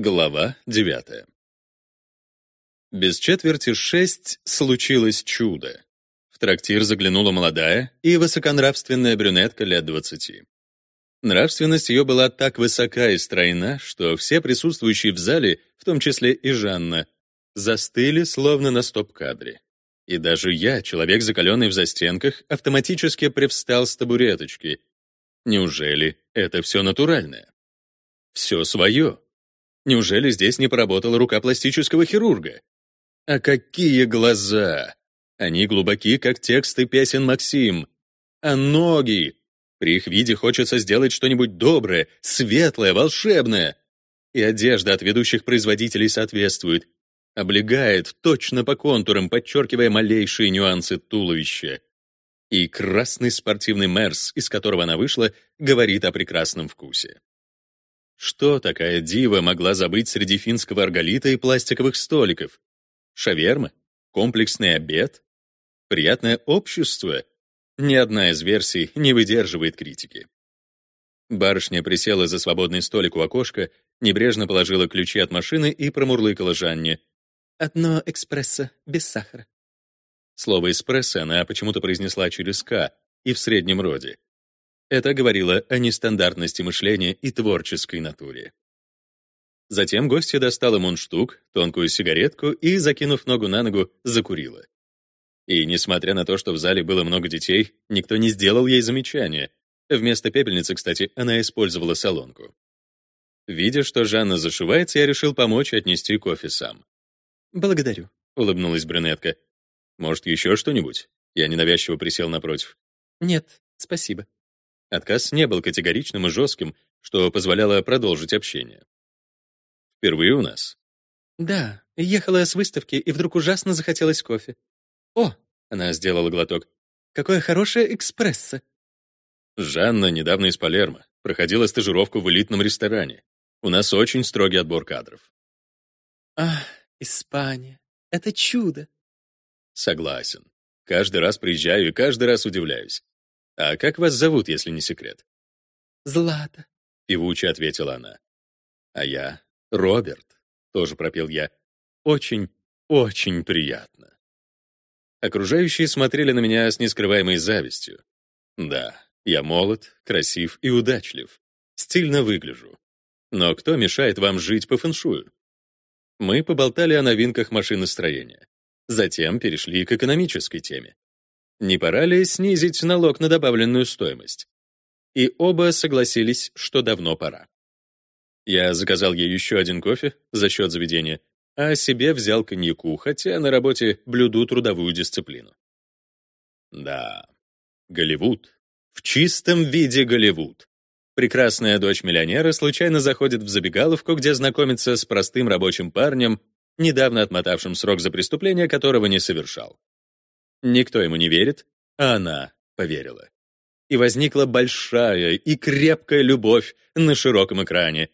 Глава девятая. Без четверти шесть случилось чудо. В трактир заглянула молодая и высоконравственная брюнетка лет двадцати. Нравственность ее была так высока и стройна, что все присутствующие в зале, в том числе и Жанна, застыли словно на стоп-кадре. И даже я, человек, закаленный в застенках, автоматически привстал с табуреточки. Неужели это все натуральное? Все свое. Неужели здесь не поработала рука пластического хирурга? А какие глаза! Они глубоки, как тексты песен Максим. А ноги! При их виде хочется сделать что-нибудь доброе, светлое, волшебное. И одежда от ведущих производителей соответствует. Облегает точно по контурам, подчеркивая малейшие нюансы туловища. И красный спортивный мерс, из которого она вышла, говорит о прекрасном вкусе. Что такая дива могла забыть среди финского арголита и пластиковых столиков? Шаверма? Комплексный обед? Приятное общество? Ни одна из версий не выдерживает критики. Барышня присела за свободный столик у окошка, небрежно положила ключи от машины и промурлыкала Жанне. «Одно экспрессо, без сахара». Слово «эспрессо» она почему-то произнесла через «к» и в среднем роде. Это говорило о нестандартности мышления и творческой натуре. Затем гостья достала мундштук, тонкую сигаретку и, закинув ногу на ногу, закурила. И, несмотря на то, что в зале было много детей, никто не сделал ей замечания. Вместо пепельницы, кстати, она использовала солонку. Видя, что Жанна зашивается, я решил помочь отнести кофе сам. «Благодарю», — улыбнулась брюнетка. «Может, еще что-нибудь?» Я ненавязчиво присел напротив. «Нет, спасибо». Отказ не был категоричным и жестким, что позволяло продолжить общение. «Впервые у нас?» «Да, ехала с выставки, и вдруг ужасно захотелось кофе. О!» — она сделала глоток. «Какое хорошее экспрессо!» Жанна недавно из Палермо. Проходила стажировку в элитном ресторане. У нас очень строгий отбор кадров. «Ах, Испания! Это чудо!» Согласен. Каждый раз приезжаю и каждый раз удивляюсь. «А как вас зовут, если не секрет?» «Злата», — певуче ответила она. «А я Роберт», — тоже пропел я. «Очень, очень приятно». Окружающие смотрели на меня с нескрываемой завистью. Да, я молод, красив и удачлив. Стильно выгляжу. Но кто мешает вам жить по фэншую? Мы поболтали о новинках машиностроения. Затем перешли к экономической теме. Не пора ли снизить налог на добавленную стоимость? И оба согласились, что давно пора. Я заказал ей еще один кофе за счет заведения, а себе взял коньяку, хотя на работе блюду трудовую дисциплину. Да, Голливуд. В чистом виде Голливуд. Прекрасная дочь миллионера случайно заходит в забегаловку, где знакомится с простым рабочим парнем, недавно отмотавшим срок за преступление, которого не совершал. Никто ему не верит, а она поверила. И возникла большая и крепкая любовь на широком экране.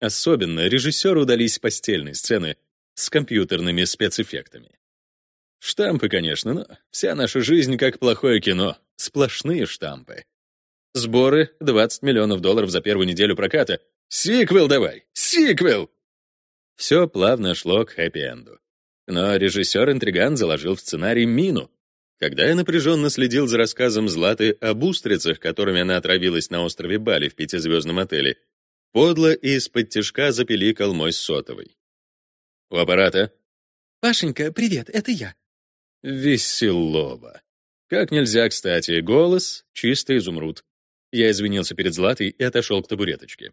Особенно режиссеру удались постельные сцены с компьютерными спецэффектами. Штампы, конечно, но вся наша жизнь как плохое кино, сплошные штампы. Сборы — 20 миллионов долларов за первую неделю проката. Сиквел давай! Сиквел! Все плавно шло к хэппи-энду. Но режиссер-интриган заложил в сценарий мину, когда я напряженно следил за рассказом Златы об устрицах, которыми она отравилась на острове Бали в пятизвездном отеле, подло и из-под тяжка запеликал мой сотовый. «У аппарата?» «Пашенька, привет, это я». Веселово. Как нельзя кстати, голос — чистый изумруд. Я извинился перед Златой и отошел к табуреточке.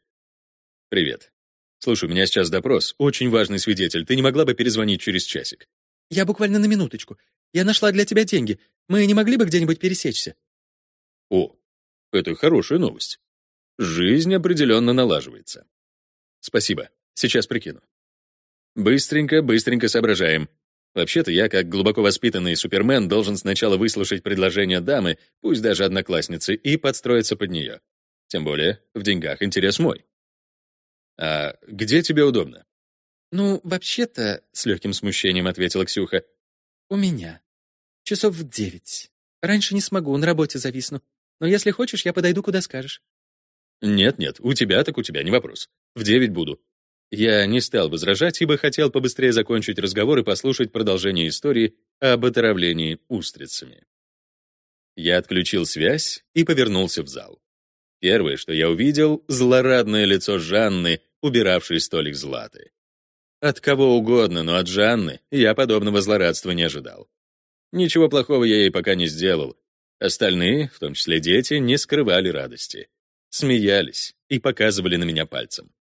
«Привет. Слушай, у меня сейчас допрос. Очень важный свидетель. Ты не могла бы перезвонить через часик?» «Я буквально на минуточку. Я нашла для тебя деньги. Мы не могли бы где-нибудь пересечься?» «О, это хорошая новость. Жизнь определенно налаживается. Спасибо. Сейчас прикину. Быстренько, быстренько соображаем. Вообще-то я, как глубоко воспитанный супермен, должен сначала выслушать предложение дамы, пусть даже одноклассницы, и подстроиться под нее. Тем более, в деньгах интерес мой. А где тебе удобно? Ну, вообще-то, с легким смущением ответила Ксюха, «У меня. Часов в девять. Раньше не смогу, на работе зависну. Но если хочешь, я подойду, куда скажешь». «Нет-нет, у тебя так у тебя, не вопрос. В девять буду. Я не стал возражать, ибо хотел побыстрее закончить разговор и послушать продолжение истории об отравлении устрицами. Я отключил связь и повернулся в зал. Первое, что я увидел — злорадное лицо Жанны, убиравшей столик Златы. От кого угодно, но от Жанны я подобного злорадства не ожидал. Ничего плохого я ей пока не сделал. Остальные, в том числе дети, не скрывали радости. Смеялись и показывали на меня пальцем.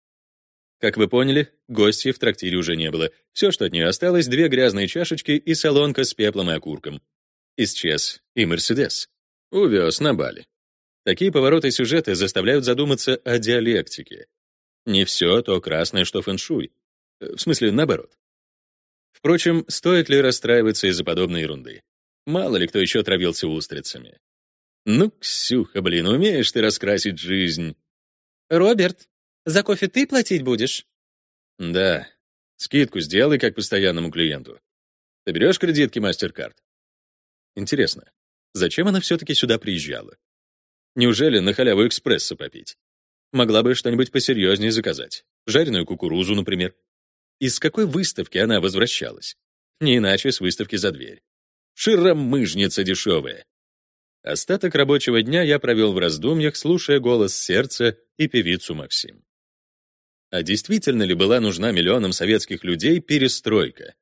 Как вы поняли, гостей в трактире уже не было. Все, что от нее осталось, две грязные чашечки и солонка с пеплом и окурком. Исчез и Мерседес. Увез на Бали. Такие повороты сюжета заставляют задуматься о диалектике. Не все то красное, что фэншуй. Э, в смысле, наоборот. Впрочем, стоит ли расстраиваться из-за подобной ерунды? Мало ли кто еще травился устрицами. Ну, Ксюха, блин, умеешь ты раскрасить жизнь. Роберт, за кофе ты платить будешь? Да. Скидку сделай, как постоянному клиенту. Ты берешь кредитки MasterCard? Интересно, зачем она все-таки сюда приезжала? Неужели на халяву экспресса попить? Могла бы что-нибудь посерьезнее заказать. Жареную кукурузу, например. Из какой выставки она возвращалась? Не иначе с выставки за дверь. Широмыжница дешевая. Остаток рабочего дня я провел в раздумьях, слушая голос сердца и певицу Максим. А действительно ли была нужна миллионам советских людей перестройка?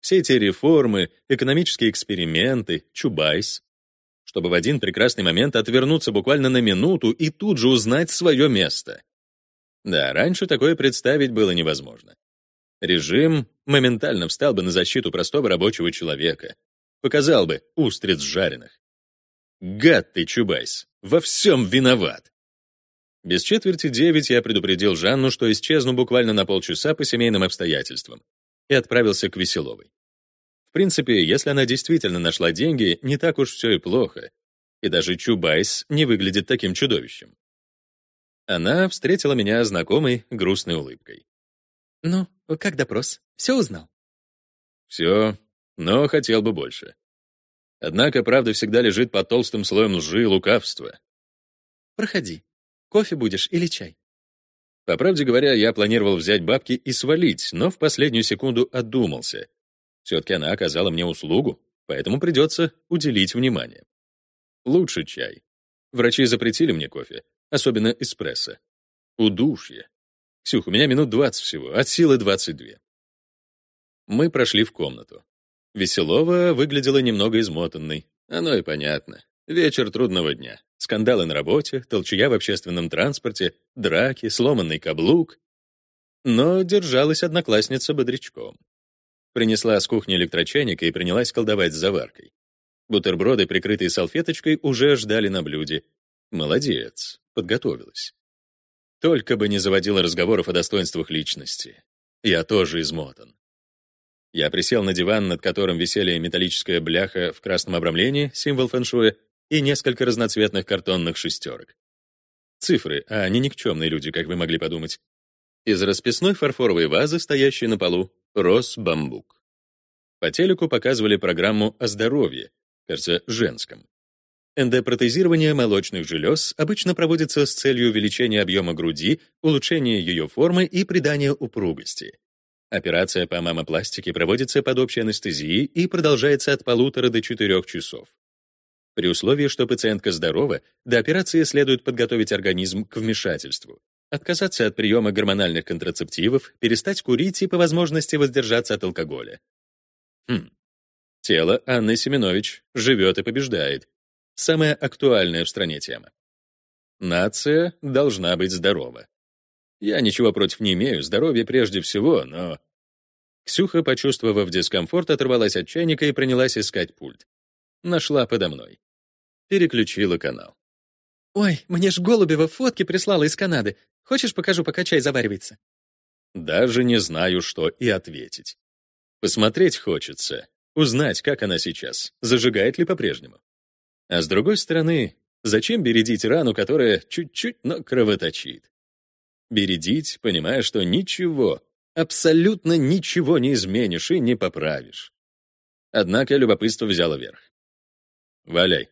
Все эти реформы, экономические эксперименты, Чубайс, чтобы в один прекрасный момент отвернуться буквально на минуту и тут же узнать свое место. Да, раньше такое представить было невозможно. Режим моментально встал бы на защиту простого рабочего человека, показал бы устриц жареных. Гад ты, Чубайс, во всем виноват. Без четверти девять я предупредил Жанну, что исчезну буквально на полчаса по семейным обстоятельствам, и отправился к Веселовой. В принципе, если она действительно нашла деньги, не так уж все и плохо, и даже Чубайс не выглядит таким чудовищем. Она встретила меня знакомой грустной улыбкой. «Ну, как допрос? Все узнал?» «Все, но хотел бы больше. Однако правда всегда лежит под толстым слоем лжи и лукавства. «Проходи. Кофе будешь или чай?» По правде говоря, я планировал взять бабки и свалить, но в последнюю секунду отдумался. Все-таки она оказала мне услугу, поэтому придется уделить внимание. Лучше чай. Врачи запретили мне кофе, особенно эспрессо. Удушье. Ксюх, у меня минут 20 всего, от силы 22. Мы прошли в комнату. Веселова выглядела немного измотанной. Оно и понятно. Вечер трудного дня. Скандалы на работе, толчья в общественном транспорте, драки, сломанный каблук. Но держалась одноклассница бодрячком. Принесла с кухни электрочайник и принялась колдовать с заваркой. Бутерброды, прикрытые салфеточкой, уже ждали на блюде. Молодец, подготовилась. Только бы не заводила разговоров о достоинствах личности. Я тоже измотан. Я присел на диван, над которым висели металлическая бляха в красном обрамлении, символ фэншуя, и несколько разноцветных картонных шестерок. Цифры, а не никчемные люди, как вы могли подумать. Из расписной фарфоровой вазы, стоящей на полу, рос бамбук. По телеку показывали программу о здоровье, кажется, женском. Эндопротезирование молочных желез обычно проводится с целью увеличения объема груди, улучшения ее формы и придания упругости. Операция по мамопластике проводится под общей анестезией и продолжается от полутора до четырех часов. При условии, что пациентка здорова, до операции следует подготовить организм к вмешательству, отказаться от приема гормональных контрацептивов, перестать курить и по возможности воздержаться от алкоголя. Хм. Тело Анны Семенович живет и побеждает. Самая актуальная в стране тема. Нация должна быть здорова. Я ничего против не имею, здоровье прежде всего, но... Ксюха, почувствовав дискомфорт, оторвалась от чайника и принялась искать пульт. Нашла подо мной. Переключила канал. «Ой, мне ж Голубева фотки прислала из Канады. Хочешь, покажу, пока чай заваривается?» Даже не знаю, что и ответить. Посмотреть хочется, узнать, как она сейчас, зажигает ли по-прежнему. А с другой стороны, зачем бередить рану, которая чуть-чуть, но кровоточит? бередить, понимая, что ничего, абсолютно ничего не изменишь и не поправишь. Однако любопытство взяло верх. «Валяй».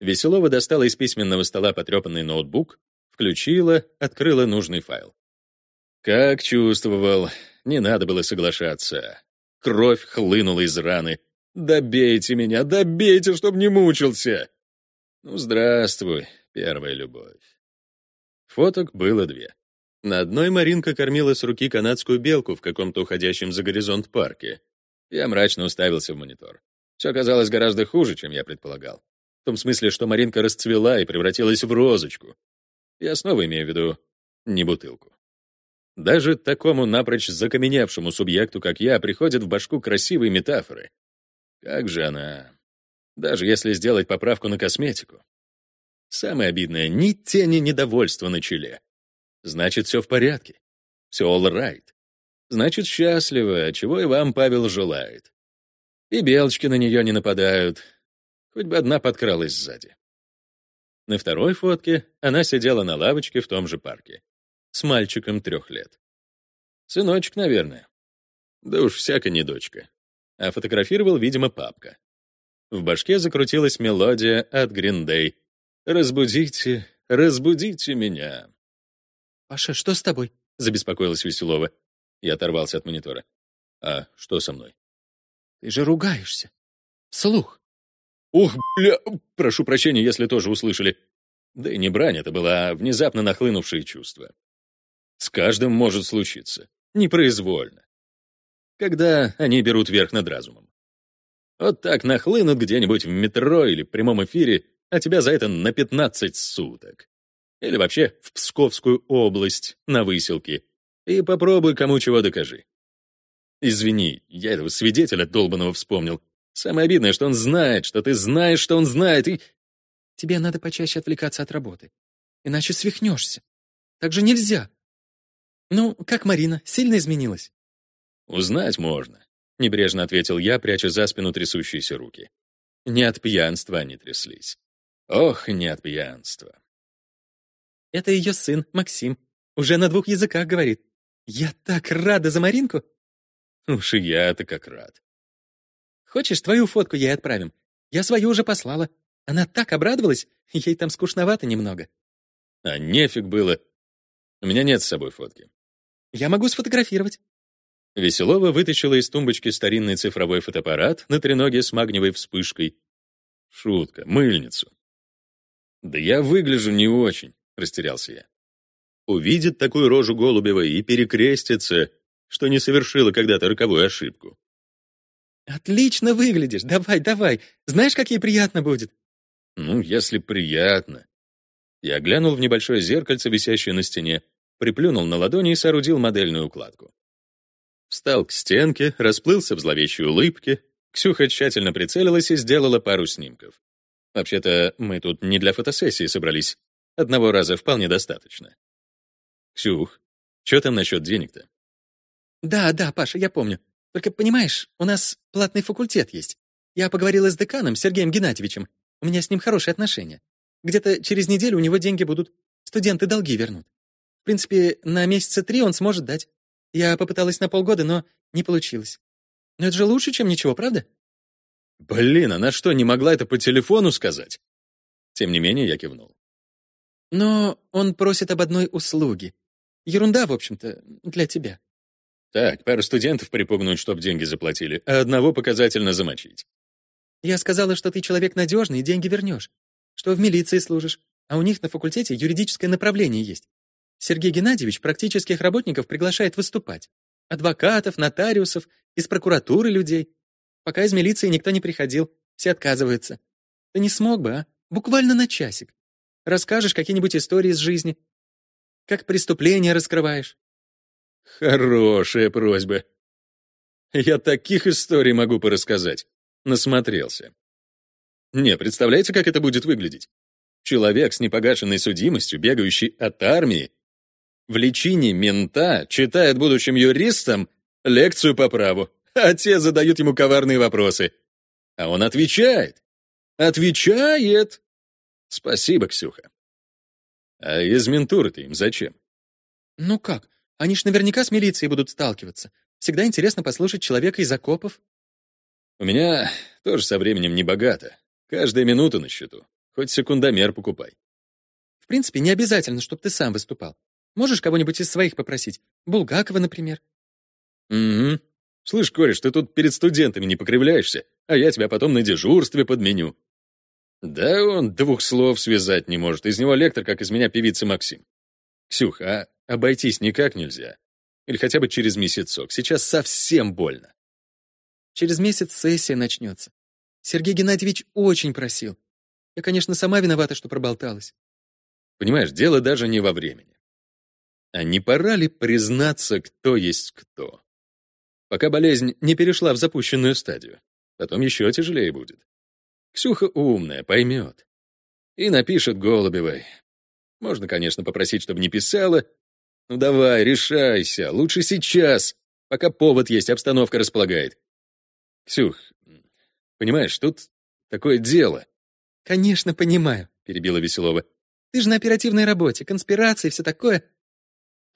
Веселова достала из письменного стола потрепанный ноутбук, включила, открыла нужный файл. Как чувствовал, не надо было соглашаться. Кровь хлынула из раны. «Добейте меня, добейте, чтоб не мучился!» Ну, здравствуй, первая любовь. Фоток было две. На одной Маринка кормила с руки канадскую белку в каком-то уходящем за горизонт парке. Я мрачно уставился в монитор. Все оказалось гораздо хуже, чем я предполагал. В том смысле, что Маринка расцвела и превратилась в розочку. Я снова имею в виду не бутылку. Даже такому напрочь закаменевшему субъекту, как я, приходят в башку красивые метафоры. Как же она... Даже если сделать поправку на косметику. Самое обидное — ни тени недовольства на челе. Значит, все в порядке. Все all right. Значит, счастлива, чего и вам Павел желает. И белочки на нее не нападают. Хоть бы одна подкралась сзади. На второй фотке она сидела на лавочке в том же парке. С мальчиком трех лет. Сыночек, наверное. Да уж всяко не дочка. А фотографировал, видимо, папка. В башке закрутилась мелодия от Гриндей. «Разбудите, разбудите меня». «Паша, что с тобой?» — забеспокоилась Веселова. Я оторвался от монитора. «А что со мной?» «Ты же ругаешься. Слух». «Ух, бля! Прошу прощения, если тоже услышали». Да и не брань это была, а внезапно нахлынувшие чувства. С каждым может случиться. Непроизвольно. Когда они берут верх над разумом. Вот так нахлынут где-нибудь в метро или в прямом эфире, а тебя за это на 15 суток. Или вообще в Псковскую область, на выселке. И попробуй кому чего докажи. Извини, я этого свидетеля долбанного вспомнил. Самое обидное, что он знает, что ты знаешь, что он знает, и... Тебе надо почаще отвлекаться от работы. Иначе свихнешься. Так же нельзя. Ну, как Марина, сильно изменилась? Узнать можно. Небрежно ответил я, пряча за спину трясущиеся руки. Не от пьянства они тряслись. Ох, не от пьянства. Это ее сын, Максим. Уже на двух языках говорит. Я так рада за Маринку. Уж и я-то как рад. Хочешь, твою фотку ей отправим? Я свою уже послала. Она так обрадовалась, ей там скучновато немного. А нефиг было. У меня нет с собой фотки. Я могу сфотографировать. Веселова вытащила из тумбочки старинный цифровой фотоаппарат на треноге с магниевой вспышкой. Шутка, мыльницу. Да я выгляжу не очень. — растерялся я. Увидит такую рожу Голубева и перекрестится, что не совершила когда-то роковую ошибку. «Отлично выглядишь! Давай, давай! Знаешь, как ей приятно будет?» «Ну, если приятно». Я глянул в небольшое зеркальце, висящее на стене, приплюнул на ладони и соорудил модельную укладку. Встал к стенке, расплылся в зловещей улыбке. Ксюха тщательно прицелилась и сделала пару снимков. Вообще-то, мы тут не для фотосессии собрались, Одного раза вполне достаточно. Ксюх, что там насчет денег-то? Да, да, Паша, я помню. Только, понимаешь, у нас платный факультет есть. Я поговорила с деканом Сергеем Геннадьевичем. У меня с ним хорошие отношения. Где-то через неделю у него деньги будут. Студенты долги вернут. В принципе, на месяца три он сможет дать. Я попыталась на полгода, но не получилось. Но это же лучше, чем ничего, правда? Блин, она что, не могла это по телефону сказать? Тем не менее, я кивнул. Но он просит об одной услуге. Ерунда, в общем-то, для тебя. Так, пару студентов припугнуть, чтоб деньги заплатили, а одного показательно замочить. Я сказала, что ты человек надежный и деньги вернешь. Что в милиции служишь, а у них на факультете юридическое направление есть. Сергей Геннадьевич практических работников приглашает выступать. Адвокатов, нотариусов, из прокуратуры людей. Пока из милиции никто не приходил, все отказываются. Ты не смог бы, а? Буквально на часик. Расскажешь какие-нибудь истории из жизни. Как преступления раскрываешь. Хорошая просьба. Я таких историй могу порассказать. Насмотрелся. Не, представляете, как это будет выглядеть? Человек с непогашенной судимостью, бегающий от армии, в личине мента читает будущим юристам лекцию по праву, а те задают ему коварные вопросы. А он отвечает. Отвечает! Спасибо, Ксюха. А из ментуры-то им зачем? Ну как? Они ж наверняка с милицией будут сталкиваться. Всегда интересно послушать человека из окопов. У меня тоже со временем не богато. Каждая минута на счету. Хоть секундомер покупай. В принципе, не обязательно, чтобы ты сам выступал. Можешь кого-нибудь из своих попросить. Булгакова, например. Угу. Слышь, кореш, ты тут перед студентами не покривляешься, а я тебя потом на дежурстве подменю. Да он двух слов связать не может. Из него лектор, как из меня певица Максим. Ксюх, а обойтись никак нельзя? Или хотя бы через месяцок? Сейчас совсем больно. Через месяц сессия начнется. Сергей Геннадьевич очень просил. Я, конечно, сама виновата, что проболталась. Понимаешь, дело даже не во времени. А не пора ли признаться, кто есть кто? Пока болезнь не перешла в запущенную стадию. Потом еще тяжелее будет. Ксюха умная, поймет. И напишет Голубевой. Можно, конечно, попросить, чтобы не писала. Ну давай, решайся, лучше сейчас, пока повод есть, обстановка располагает. Ксюх, понимаешь, тут такое дело. Конечно, понимаю, перебила Веселова. Ты же на оперативной работе, конспирации, все такое.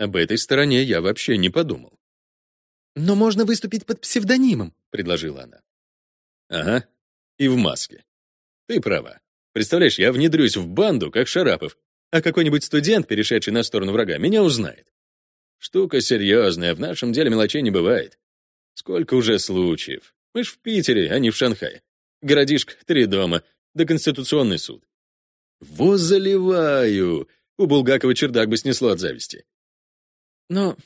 Об этой стороне я вообще не подумал. Но можно выступить под псевдонимом, предложила она. Ага, и в маске. Ты права. Представляешь, я внедрюсь в банду, как Шарапов, а какой-нибудь студент, перешедший на сторону врага, меня узнает. Штука серьезная, в нашем деле мелочей не бывает. Сколько уже случаев. Мы ж в Питере, а не в Шанхае. Городишко, три дома, да Конституционный суд. Во заливаю! У Булгакова чердак бы снесло от зависти. Но,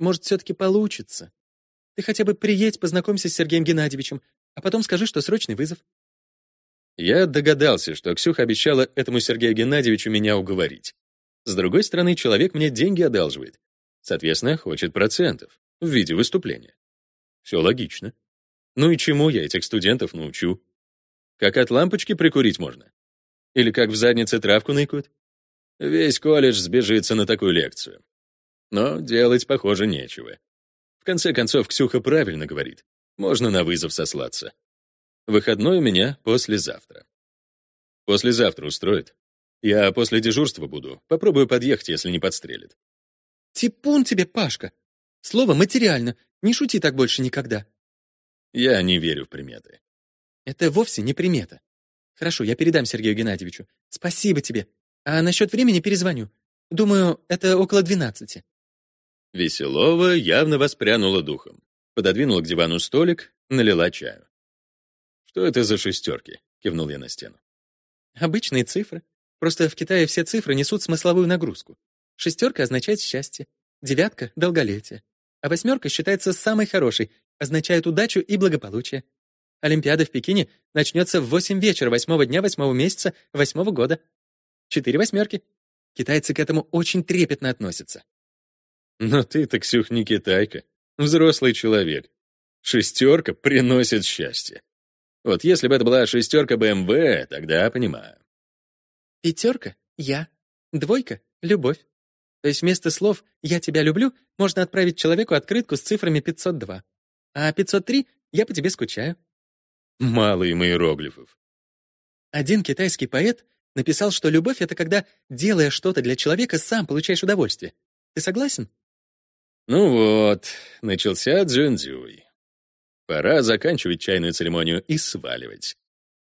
может, все-таки получится. Ты хотя бы приедь, познакомься с Сергеем Геннадьевичем, а потом скажи, что срочный вызов. Я догадался, что Ксюха обещала этому Сергею Геннадьевичу меня уговорить. С другой стороны, человек мне деньги одалживает. Соответственно, хочет процентов в виде выступления. Все логично. Ну и чему я этих студентов научу? Как от лампочки прикурить можно? Или как в заднице травку наикут? Весь колледж сбежится на такую лекцию. Но делать, похоже, нечего. В конце концов, Ксюха правильно говорит. Можно на вызов сослаться. Выходной у меня послезавтра. Послезавтра устроит. Я после дежурства буду. Попробую подъехать, если не подстрелит. Типун тебе, Пашка. Слово материально. Не шути так больше никогда. Я не верю в приметы. Это вовсе не примета. Хорошо, я передам Сергею Геннадьевичу. Спасибо тебе. А насчет времени перезвоню. Думаю, это около двенадцати. Веселова явно воспрянула духом. Пододвинула к дивану столик, налила чаю. «Что это за шестерки?» — кивнул я на стену. «Обычные цифры. Просто в Китае все цифры несут смысловую нагрузку. Шестерка означает счастье, девятка — долголетие, а восьмерка считается самой хорошей, означает удачу и благополучие. Олимпиада в Пекине начнется в восемь вечера восьмого дня восьмого месяца восьмого года. Четыре восьмерки. Китайцы к этому очень трепетно относятся. Но ты-то, Ксюх, не китайка. Взрослый человек. Шестерка приносит счастье. Вот если бы это была шестерка БМВ, тогда понимаю. Пятерка — я. Двойка — любовь. То есть вместо слов «я тебя люблю» можно отправить человеку открытку с цифрами 502. А 503 — я по тебе скучаю. Мало им иероглифов. Один китайский поэт написал, что любовь — это когда, делая что-то для человека, сам получаешь удовольствие. Ты согласен? Ну вот, начался дзюнь-дзюй. Пора заканчивать чайную церемонию и сваливать.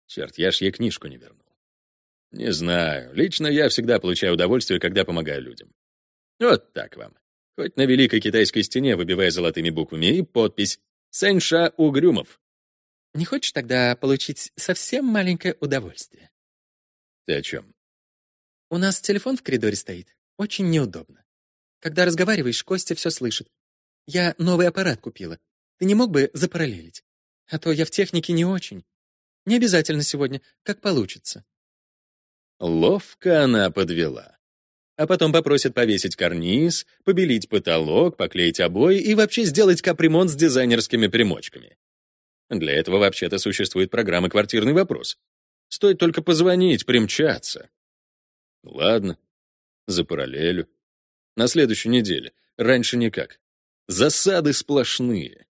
Черт, я ж ей книжку не вернул. Не знаю, лично я всегда получаю удовольствие, когда помогаю людям. Вот так вам. Хоть на Великой Китайской стене, выбивая золотыми буквами, и подпись «Сэньша Угрюмов». Не хочешь тогда получить совсем маленькое удовольствие? Ты о чем? У нас телефон в коридоре стоит. Очень неудобно. Когда разговариваешь, Костя все слышит. Я новый аппарат купила. Ты не мог бы запараллелить? А то я в технике не очень. Не обязательно сегодня, как получится. Ловко она подвела. А потом попросит повесить карниз, побелить потолок, поклеить обои и вообще сделать капремонт с дизайнерскими примочками. Для этого вообще-то существует программа «Квартирный вопрос». Стоит только позвонить, примчаться. Ладно, за параллелю. На следующей неделе. Раньше никак. Засады сплошные.